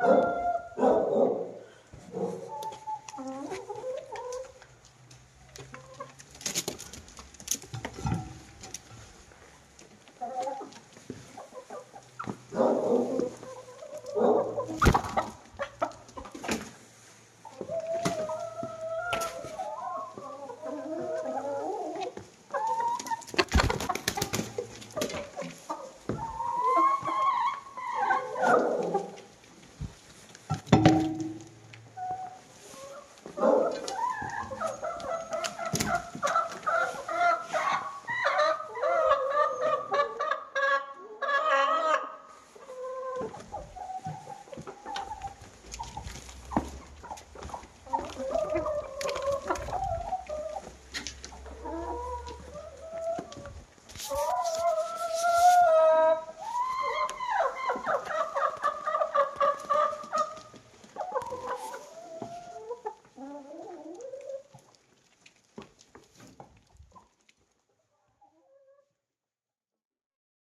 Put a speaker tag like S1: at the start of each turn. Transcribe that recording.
S1: you Bye.